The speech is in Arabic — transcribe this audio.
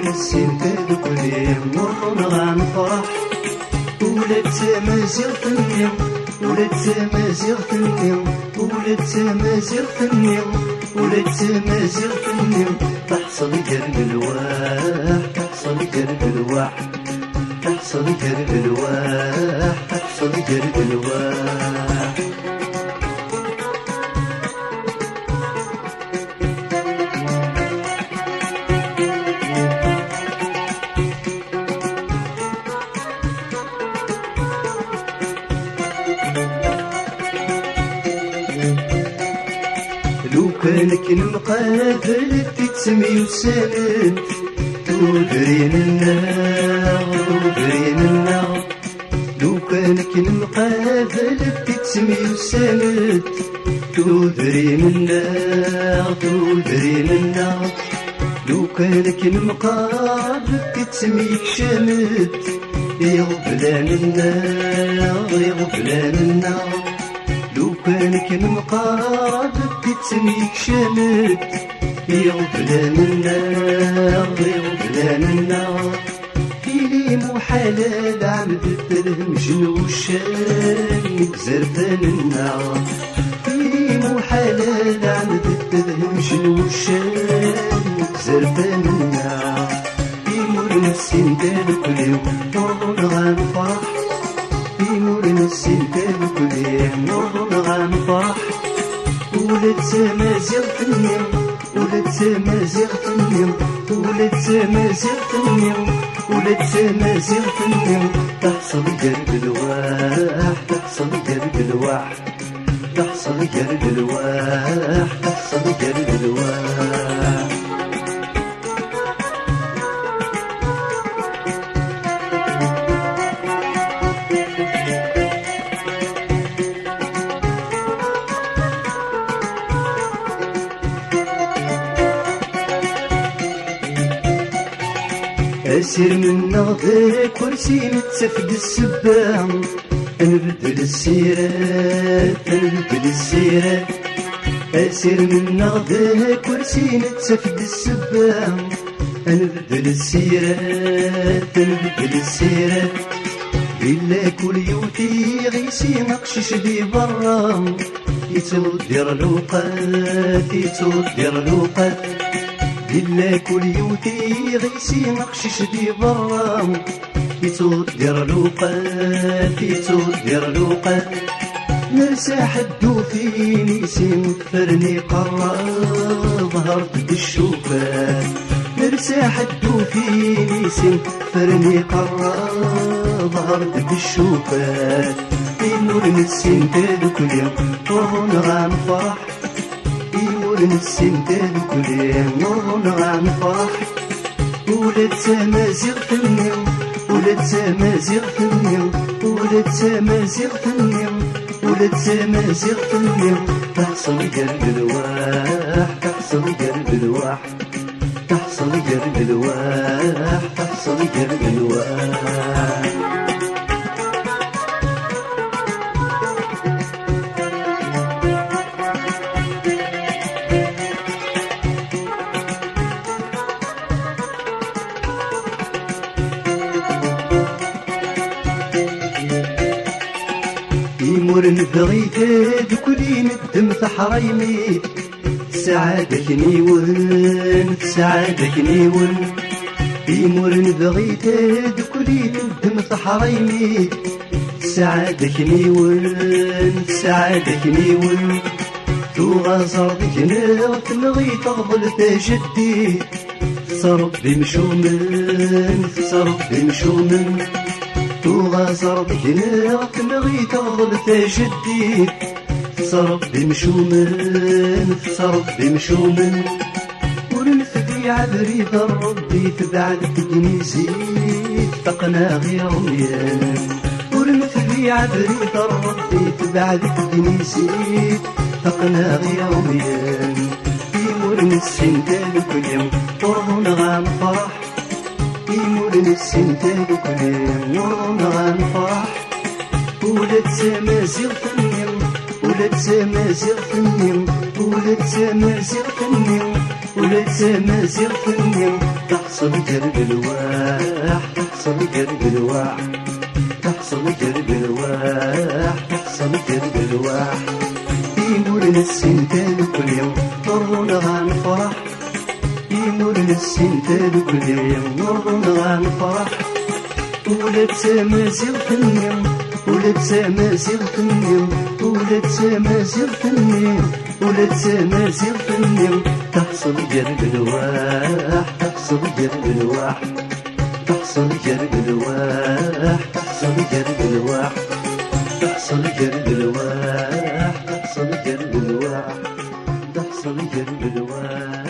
كادو كل يوم ورنا نفرح ولد مازيغ ثنيا ولد مازيغ ثنيا ولد مازيغ ثنيا ولد مازيغ ثنيا تحصل قلب الواح تحصل قلب الواح تحصل قلب الواح تحصل قلب الواح لو كانك المقابل تتسمي وسالت تودرين النار تودرين النار لو كانك المقابل تتسمي وسالت تودرين النار تودرين النار لو كانك المقابل تتسمي شمت يغفلان النار يغفلان النار لو كانك المقارب تتسميك شمت يغفلان النار يغفلان النار فيلي محلال عمد التلهم شنو الشان زرفان النار فيلي محلال عمد التلهم شنو الشان زرفان النار يمر نسين دار كل يوم ورغم فرح يمر نسين دار كل يوم ورغم فرح ولد مازيغ ثنيا ولد مازيغ ثنيا ولد مازيغ ثنيا ولد مازيغ ثنيا تحصل قلب الواح تحصل قلب الواح تحصل قلب الواح تحصل قلب الواح أسير من نغضي كرسي نتسفد السبام. نبدل السيرات نبدل السيرات أسير من نغضي كرسي نتسفد السبام. نبدل السيرات نبدل السيرات إلا كل يوتي غيسي نقشش دي برا يتودر الوقات يتودر الوقات إلا كل يوتي غيسي نقشش دي برا. يتودر الوقات يتودر الوقات نرسى حدو فيني سين فرني قرا. ظهرت بالشوفات نرسى حدو فيني سين فرني قرا. ظهرت بالشوفات يمر نسين تادو كل يوم غام نسين تادو كل وهون غام فرح ولد مازيغ ثنيا ولد مازيغ ثنيا ولد مازيغ ثنيا ولد مازيغ ثنيا تحصل قلب الواح تحصل قلب الواح تحصل قلب الواح تحصل قلب الواح. يمر نبغي كلي ندم في حرايمي سعادك نيون سعادك نيون يمر نبغي كلي ندم في حرايمي سعادك نيون سعادك نيون تو ديك نغت نغي تغضل تجدي صرب بمشومن صرب بمشومن توغا صرب جناك نغي تغضب تجديد. صرب بمشومن صرب بمشومن وننفدي عبري ربي تبعد تجنيزي تقنا غير ميان وننفدي عبري ربي تبعد تجنيزي تقنا غير ميان يمر نسين كل يوم طرهن غام فرح. يورن السنتين بكلين يوم نفرح ولد سمازيغ تنيم ولد سمازيغ تنيم ولد سمازيغ تنيم ولد سمازيغ تنيم تحصل قرب الواح تحصل قرب الواح تحصل قرب الواح تحصل قرب الواح يورن السنتين كل يوم ضرنا نفرح ينور نسين تالوك اليوم نور عن الفرح ولا بسما زغت النيم ولد سما زغت النيم ولا بسما زغت النيم ولا بسما زغت النيم تحصل قلب الواح تحصل قلب الواح. تحصل قلب الواح تحصل قلب الواح. تحصل قلب الواح تحصل قلب الواح. تحصل قلب الواح.